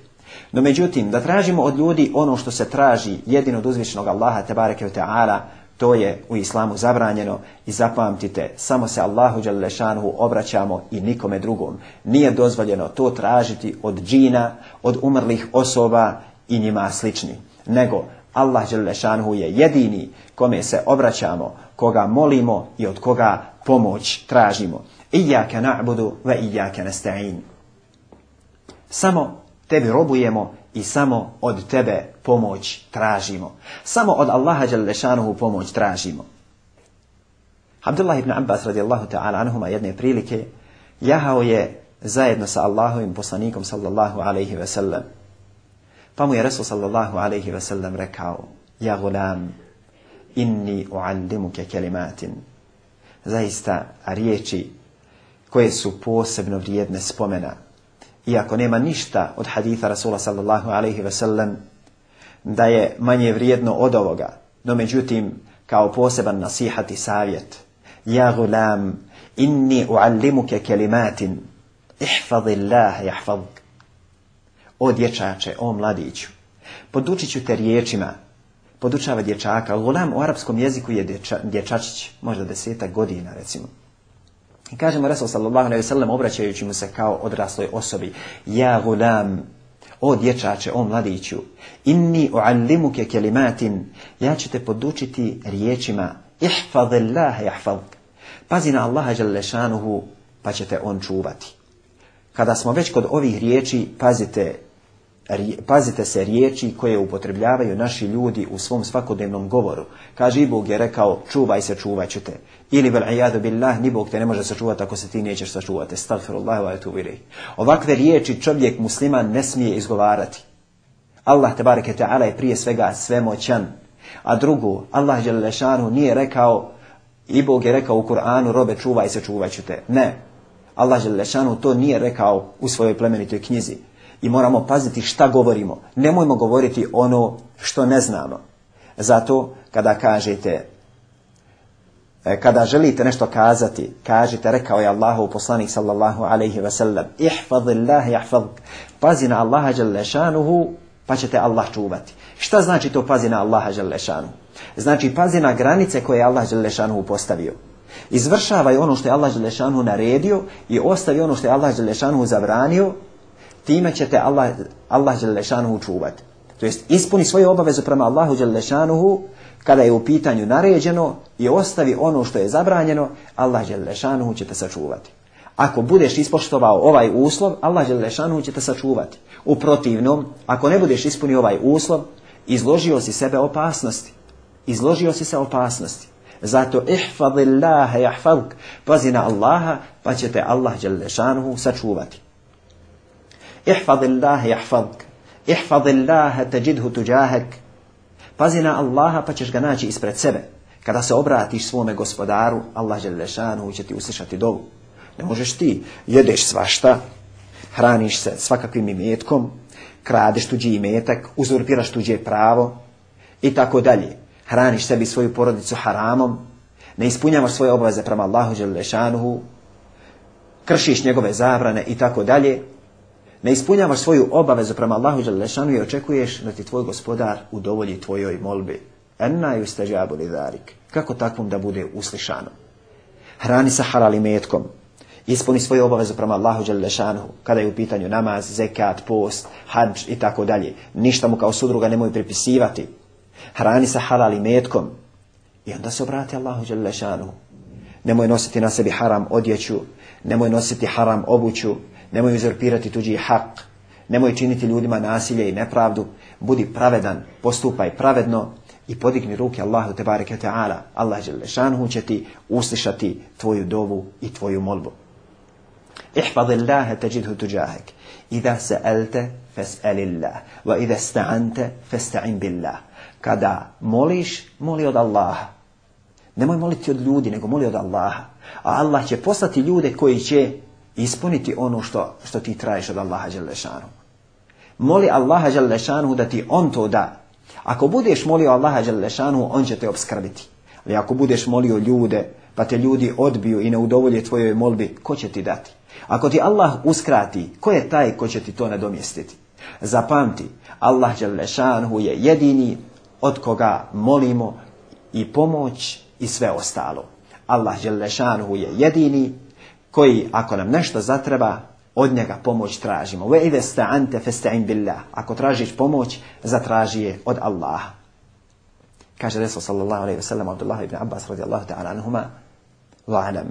No međutim, da tražimo od ljudi ono što se traži jedino od uzvišenog Allaha tebareke ta'ala, to je u islamu zabranjeno i zapamtite, samo se Allahu Đalešanhu obraćamo i nikome drugom. Nije dozvoljeno to tražiti od džina, od umrlih osoba i njima slični. Nego Allah Đelešanhu je jedini kome se obraćamo, koga molimo i od koga pomoć tražimo. Iyaka na'budu wa iyaka nasta'in. Samo tebi robujemo i samo od tebe pomoć tražimo. Samo od Allaha Đelešanuhu pomoć tražimo. Abdullah ibn Abbas radijallahu ta'ala anhuma jedne prilike jahao je zajedno sa Allahovim poslanikom sallallahu alaihi ve sellem pa mu je Resul sallallahu alaihi ve sellem rekao, ja gulam, inni uallimuke kelimatin. Zaista riječi koje su posebno vrijedne spomena. Iako nema ništa od haditha Rasula sallallahu alaihi ve sellem da je manje vrijedno od ovoga, no međutim kao poseban nasihat i savjet. Ja gulam, inni uallimuke kelimatin, ihfadillah jahfadk. O dječače, o mladiću, podučit ću te riječima, podučava dječaka. Gulam u arapskom jeziku je dječa, dječačić, možda desetak godina recimo. I kažemo Resul sallallahu alaihi sallam obraćajući mu se kao odrasloj osobi. Ja gulam, o dječače, o mladiću, inni uallimuke kelimatin, ja ću te podučiti riječima, ihfadillah jahfadk. Pazi na Allaha šanuhu, pa će te on čuvati. Kada smo već kod ovih riječi, pazite, pazite se riječi koje upotrebljavaju naši ljudi u svom svakodnevnom govoru. Kaže i Bog je rekao, čuvaj se, čuvat ću te. Ili vel ijadu billah, ni Bog te ne može sačuvati ako se ti nećeš sačuvati. Stagfirullah wa etubu Ovakve riječi čovjek musliman ne smije izgovarati. Allah te bareke ta'ala je prije svega svemoćan. A drugo, Allah Đelešanu nije rekao, i Bog je rekao u Kur'anu, robe čuvaj se, čuvat ću te. Ne, Allah Želešanu to nije rekao u svojoj plemenitoj knjizi. I moramo paziti šta govorimo. Nemojmo govoriti ono što ne znamo. Zato kada kažete, e, kada želite nešto kazati, kažite, rekao je Allahu poslanik sallallahu alaihi ve sellem, ihfadillahi. Pazi na Allaha Želešanuhu, pa ćete Allah čuvati. Šta znači to pazi na Allaha Želešanuhu? Znači pazi na granice koje je Allah Želešanuhu postavio. Izvršavaj ono što je Allah Đelešanu naredio i ostavi ono što je Allah Đelešanu zabranio, time ćete Allah, Allah Đelešanu čuvati. To jest ispuni svoju obavezu prema Allahu Đelešanu kada je u pitanju naređeno i ostavi ono što je zabranjeno, Allah Đelešanu će te sačuvati. Ako budeš ispoštovao ovaj uslov, Allah Đelešanu će te sačuvati. U protivnom, ako ne budeš ispunio ovaj uslov, izložio si sebe opasnosti. Izložio si se opasnosti. Zato ihfadillaha jahfadk. Pazi na Allaha, pa će te Allah Đelešanu sačuvati. Ihfadillaha jahfadk. Ihfadillaha teđidhu tuđahek. Pazi na Allaha, pa ćeš ga naći ispred sebe. Kada se obratiš svome gospodaru, Allah Đelešanu će ti uslišati dovu. Ne možeš ti, jedeš svašta, hraniš se svakakvim imetkom, kradeš tuđi imetak, uzurpiraš tuđe pravo i tako dalje. Hraniš sebi svoju porodicu haramom, ne ispunjavaš svoje obaveze prema Allahu Đelešanuhu, kršiš njegove zabrane i tako dalje. Ne ispunjavaš svoju obavezu prema Allahu Đelešanuhu i očekuješ da ti tvoj gospodar udovolji tvojoj molbi. Enna yustajabu li dharik. Kako takvom da bude uslišano? Hrani sa halal imetkom, ispuni svoje obaveze prema Allahu Đelešanuhu, kada je u pitanju namaz, zekat, post, hadž i tako dalje. Ništa mu kao sudruga nemoj pripisivati. Hrani sa halal i metkom. I onda se obrati Allahu Đelešanuhu. Nemoj nositi na sebi haram odjeću, nemoj nositi haram obuću, nemoj uzurpirati tuđi hak, nemoj činiti ljudima nasilje i nepravdu, budi pravedan, postupaj pravedno i podigni ruke Allahu te bareke ta'ala. Allah Đelešanuhu će ti uslišati tvoju dovu i tvoju molbu. احفظ الله تجده تجاهك إذا سألت فاسأل الله وإذا استعنت فاستعن بالله kada moliš, moli od Allaha. Nemoj moliti od ljudi, nego moli od Allaha. A Allah će poslati ljude koji će ispuniti ono što, što ti trajiš od Allaha Đelešanu. Moli Allaha Đelešanu da ti On to da. Ako budeš molio Allaha Đelešanu, On će te obskrbiti. Ali ako budeš molio ljude, pa te ljudi odbiju i ne udovolje tvojoj molbi, ko će ti dati? Ako ti Allah uskrati, ko je taj ko će ti to nadomjestiti? Zapamti, Allah Đalešanhu je jedini od koga molimo i pomoć i sve ostalo. Allah Đalešanhu je jedini koji ako nam nešto zatreba, od njega pomoć tražimo. Ve ide sta'ante festa'in billah. Ako tražiš pomoć, zatraži je od Allaha. Kaže Resul sallallahu alaihi wa sallam Abdullah ibn Abbas radijallahu ta'ala anhuma wa'alam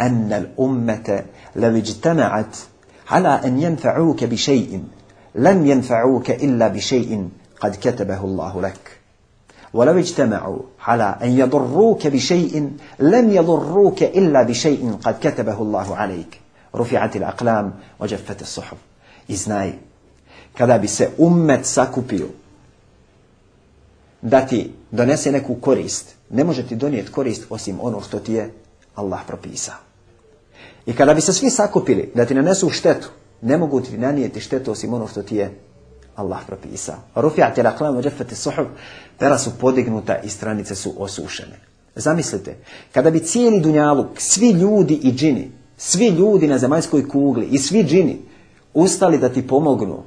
أن الأمة لو اجتمعت على أن ينفعوك بشيء لم ينفعوك إلا بشيء قد كتبه الله لك ولو اجتمعوا على أن يضروك بشيء لم يضروك إلا بشيء قد كتبه الله عليك رفعت الأقلام وجفت الصحف إزناي kada bi se ummet sakupio da ti donese neku korist, ne može ti donijeti korist osim ono što ti je Allah propisao. I kada bi se svi sakupili da ti nanesu štetu, ne mogu ti nanijeti štetu osim ono što ti je Allah propisao. Rufi'at qlam džefati suhub, pera su podignuta i stranice su osušene. Zamislite, kada bi cijeli dunjaluk, svi ljudi i džini, svi ljudi na zemaljskoj kugli i svi džini ustali da ti pomognu,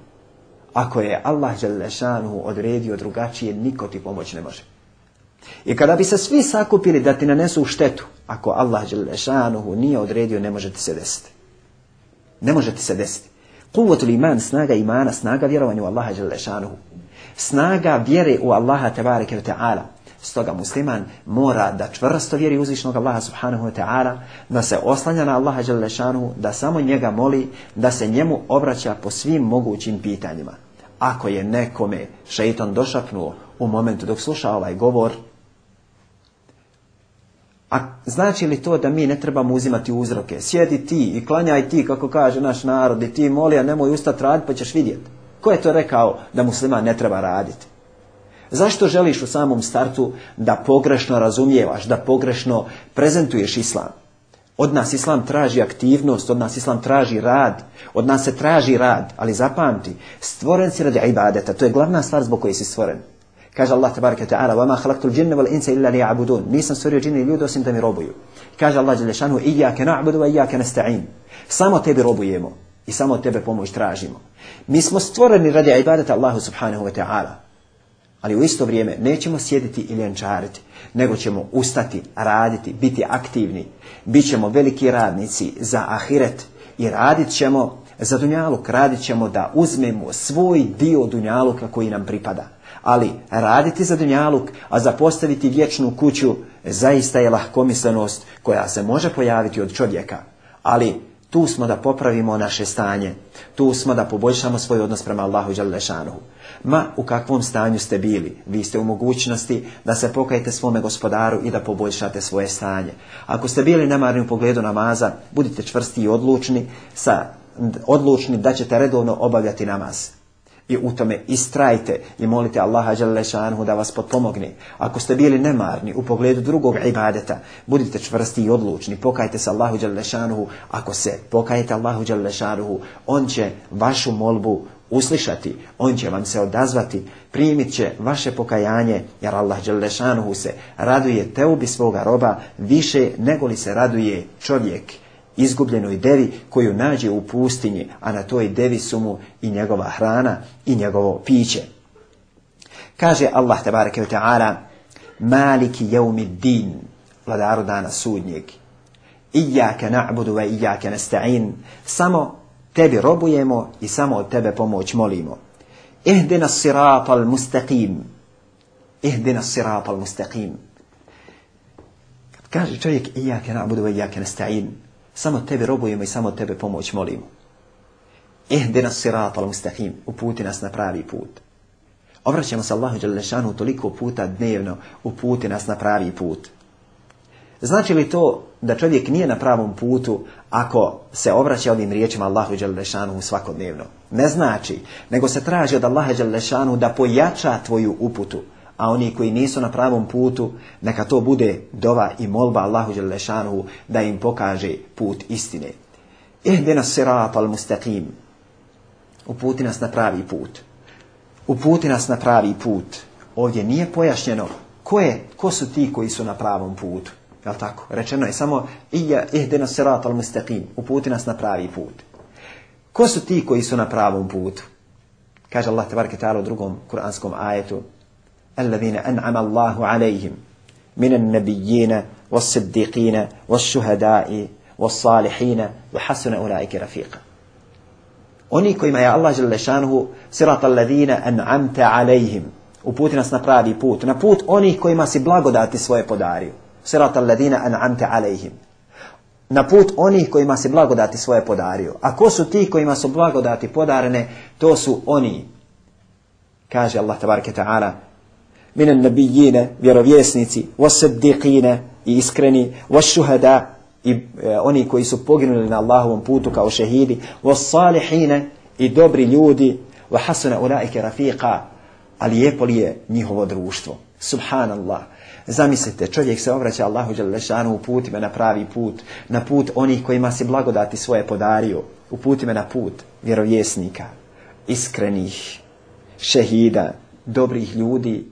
ako je Allah Đalešanu odredio drugačije, niko ti pomoć ne može. I kada bi se svi sakupili da ti nanesu štetu, ako Allah Đelešanuhu nije odredio, ne može ti se desiti. Ne može ti se desiti. Kuvotul iman, snaga imana, snaga vjerovanja u Allaha Đelešanuhu. Snaga vjere u Allaha Tebareke Ta'ala. Stoga musliman mora da čvrsto vjeri uzvišnog Allaha subhanahu wa ta'ala, da se oslanja na Allaha Đelešanuhu, da samo njega moli, da se njemu obraća po svim mogućim pitanjima. Ako je nekome šeiton došapnuo u momentu dok sluša ovaj govor, a znači li to da mi ne trebamo uzimati uzroke? Sjedi ti i klanjaj ti, kako kaže naš narod, i ti moli, a nemoj ustati raditi, pa ćeš vidjeti. Ko je to rekao da musliman ne treba raditi? Zašto želiš u samom startu da pogrešno razumijevaš, da pogrešno prezentuješ islam? Od nas islam traži aktivnost, od nas islam traži rad, od nas se traži rad, ali zapamti, stvoren si radi ibadeta, to je glavna stvar zbog koje si stvoren. Kaže Allah tabaraka ta'ala: "Wa ma khalaqtul jinna wal insa illa liya'budun." Nisam stvorio džine i ljude osim da mi robuju. Kaže Allah dželle šanu: "Iyyaka na'budu wa iyyaka nasta'in." Samo tebi robujemo i samo tebe pomoć tražimo. Mi smo stvoreni radi ibadeta Allahu subhanahu wa ta'ala. Ali u isto vrijeme nećemo sjediti i ljenčariti, nego ćemo ustati, raditi, biti aktivni. Bićemo veliki radnici za ahiret i radit ćemo za dunjaluk, radit ćemo da uzmemo svoj dio dunjaluka koji nam pripada. Ali raditi za dunjaluk, a zapostaviti vječnu kuću, zaista je lahkomislenost koja se može pojaviti od čovjeka. Ali tu smo da popravimo naše stanje. Tu smo da poboljšamo svoj odnos prema Allahu Đalešanuhu. Ma u kakvom stanju ste bili, vi ste u mogućnosti da se pokajete svome gospodaru i da poboljšate svoje stanje. Ako ste bili nemarni u pogledu namaza, budite čvrsti i odlučni, sa, odlučni da ćete redovno obavljati namaz. I u tome istrajte i molite Allaha Đalešanuhu da vas potpomogne. Ako ste bili nemarni u pogledu drugog ibadeta, budite čvrsti i odlučni, pokajte se Allahu Đalešanuhu. Ako se pokajete Allahu Đalešanuhu, On će vašu molbu uslišati, on će vam se odazvati, primit će vaše pokajanje, jer Allah Đelešanuhu se raduje teubi svoga roba više nego li se raduje čovjek izgubljenoj devi koju nađe u pustinji, a na toj devi su mu i njegova hrana i njegovo piće. Kaže Allah tabaraka wa ta'ala Maliki jeumi din, vladaru dana sudnjeg. Iyaka na'budu wa iyaka nasta'in. Samo tebi robujemo i samo od tebe pomoć molimo. Ihdina sirat al mustaqim. Ihdina sirat al mustaqim. Kaže čovjek, ijake na'budu wa ijake nasta'in. Samo tebi robujemo i samo tebe pomoć molimo. Ihdina sirat al mustaqim. Uputi nas na pravi put. Obraćamo se Allahu Đalešanu toliko puta dnevno, uputi nas na pravi put. Znači li to da čovjek nije na pravom putu ako se obraća ovim riječima Allahu Đalešanu svakodnevno? Ne znači, nego se traži od Allaha Đalešanu da pojača tvoju uputu. A oni koji nisu na pravom putu, neka to bude dova i molba Allahu Đalešanu da im pokaže put istine. Ihdina sirat al mustaqim. Uputi nas na pravi put. Uputi nas na pravi put. Ovdje nije pojašnjeno ko, je, ko su ti koji su na pravom putu. Jel tako? Rečeno je samo ihdina sirat al mustaqim. Uputi nas na pravi put. Ko su ti koji su na pravom putu? Kaže Allah tabaraka ta'ala u drugom kuranskom ajetu Alladhina an'ama Allahu alaihim min an-nabiyyin was-siddiqin wash-shuhada'i was-salihin wa hasuna ulaika rafiqa. Oni kojima je Allah dželle šanehu sirat alladhina an'amta alaihim. Uputi nas na pravi put, na put onih kojima si blagodati svoje podario. Sirat alladina an'amta alaihim. Na put onih kojima se blagodati svoje podario. A ko su ti kojima su blagodati podarene? To su oni. Kaže Allah tabaraka ta'ala minan nabijine, vjerovjesnici, wasaddiqine i iskreni, washuhada i e, oni koji su poginuli na Allahovom putu kao šehidi, wasalihine i dobri ljudi, wa hasuna ulaike rafiqa, ali lijepo li je njihovo društvo. Subhanallah. Zamislite, čovjek se obraća Allahu Đalešanu, uputi me na pravi put, na put onih kojima si blagodati svoje podario, uputi me na put vjerovjesnika, iskrenih, šehida, dobrih ljudi,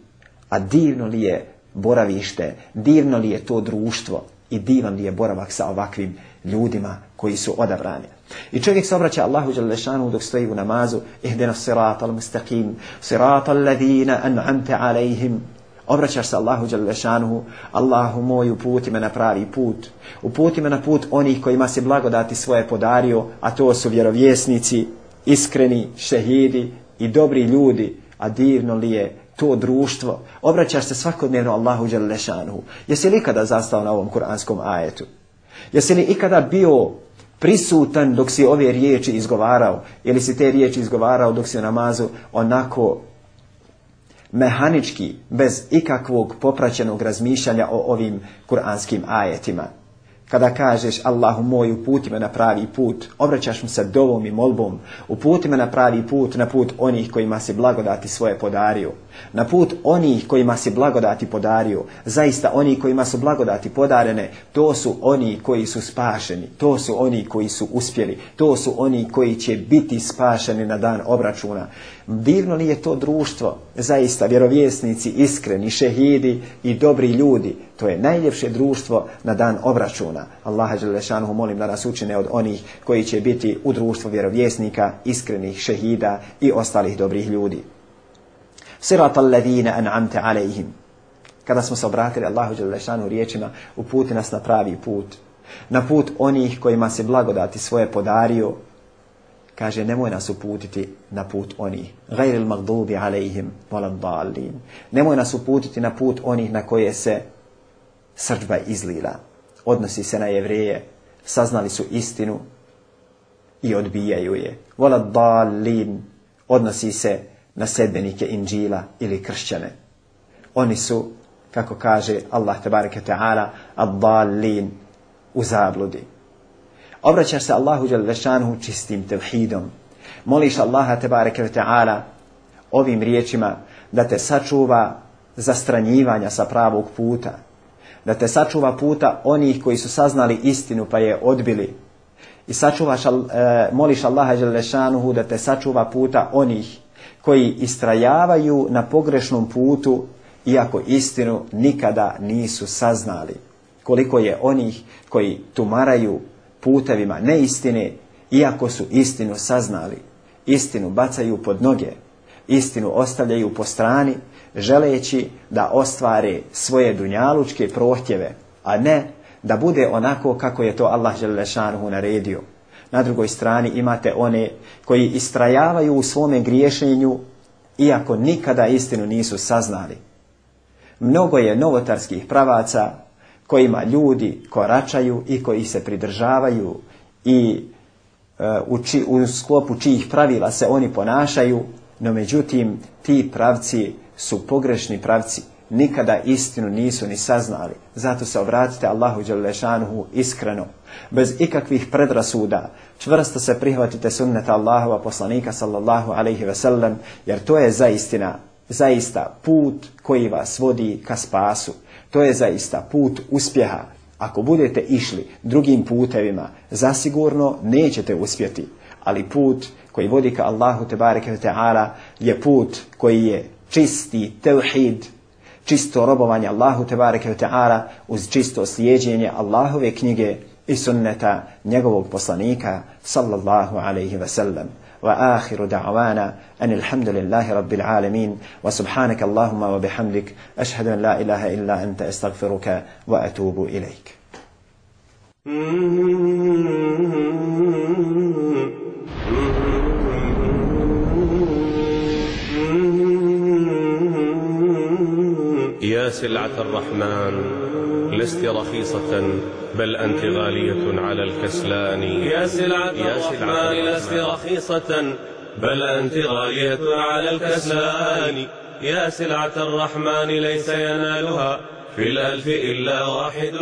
a divno li je boravište, divno li je to društvo i divan li je boravak sa ovakvim ljudima koji su odabrani. I čovjek se obraća Allahu Đalešanu dok stoji u namazu, ihdina sirata al-mustaqim, sirata al-ladhina an'amta alaihim, Obraćaš se Allahu Đalešanuhu, Allahu moj uputi me na pravi put. Uputi me na put onih kojima se blagodati svoje podario, a to su vjerovjesnici, iskreni, šehidi i dobri ljudi, a divno li je to društvo. Obraćaš se svakodnevno Allahu Đalešanuhu. Jesi li ikada zastao na ovom kuranskom ajetu? Jesi li ikada bio prisutan dok si ove riječi izgovarao? Ili si te riječi izgovarao dok si u namazu onako mehanički, bez ikakvog popraćenog razmišljanja o ovim kuranskim ajetima. Kada kažeš Allahu moj uputi me na pravi put, obraćaš mu se dovom i molbom, uputi me na pravi put, na put onih kojima si blagodati svoje podario, na put onih kojima si blagodati podario, zaista oni kojima su blagodati podarene, to su oni koji su spašeni, to su oni koji su uspjeli, to su oni koji će biti spašeni na dan obračuna. Divno li je to društvo, zaista vjerovjesnici, iskreni, šehidi i dobri ljudi, to je najljepše društvo na dan obračuna. Allaha Đelešanuhu molim da nas učine od onih koji će biti u društvu vjerovjesnika, iskrenih šehida i ostalih dobrih ljudi. Sirat alladhina an'amta alaihim. Kada smo se obratili Allahu Đelešanuhu riječima, uputi nas na pravi put. Na put onih kojima se blagodati svoje podario, kaže nemoj nas uputiti na put onih. Gajril magdubi alaihim volam dalin. Nemoj nas uputiti na put onih na koje se srđba izlila. Odnosi se na jevreje, saznali su istinu i odbijaju je. Vola dalin odnosi se na sedbenike Inđila ili kršćane. Oni su, kako kaže Allah tabaraka ta'ala, ad-dalin u zabludi. Obraćaš se Allahu Đalešanhu čistim tevhidom. Moliš Allaha tabaraka ta'ala ovim riječima da te sačuva zastranjivanja sa pravog puta. Da te sačuva puta onih koji su saznali istinu pa je odbili. I sačuvaš, e, moliš Allaha Đalešanuhu da te sačuva puta onih koji istrajavaju na pogrešnom putu iako istinu nikada nisu saznali. Koliko je onih koji tumaraju putevima neistine, iako su istinu saznali. Istinu bacaju pod noge, istinu ostavljaju po strani, želeći da ostvare svoje dunjalučke prohtjeve, a ne da bude onako kako je to Allah Želešanuhu naredio. Na drugoj strani imate one koji istrajavaju u svome griješenju, iako nikada istinu nisu saznali. Mnogo je novotarskih pravaca kojima ljudi koračaju i koji se pridržavaju i u, či, u sklopu čijih pravila se oni ponašaju, no međutim ti pravci su pogrešni pravci, nikada istinu nisu ni saznali. Zato se obratite Allahu Đalešanuhu iskreno, bez ikakvih predrasuda, čvrsto se prihvatite sunneta Allahova poslanika sallallahu alaihi ve sellem, jer to je zaistina, zaista put koji vas vodi ka spasu. To je zaista put uspjeha. Ako budete išli drugim putevima, zasigurno nećete uspjeti. Ali put koji vodi ka Allahu tebareke ta'ala je put koji je čisti tevhid, čisto robovanje Allahu tebareke ta'ala uz čisto slijedjenje Allahove knjige i sunneta njegovog poslanika sallallahu alaihi wa sallam. وآخر دعوانا أن الحمد لله رب العالمين وسبحانك اللهم وبحمدك أشهد أن لا إله إلا أنت أستغفرك وأتوب إليك سلعة الرحمن لست رخيصة بل أنت غالية على الكسلان. يا سلعة الرحمن لست رخيصة بل أنت غالية على الكسلان. يا سلعة الرحمن ليس ينالها في الألف إلا واحد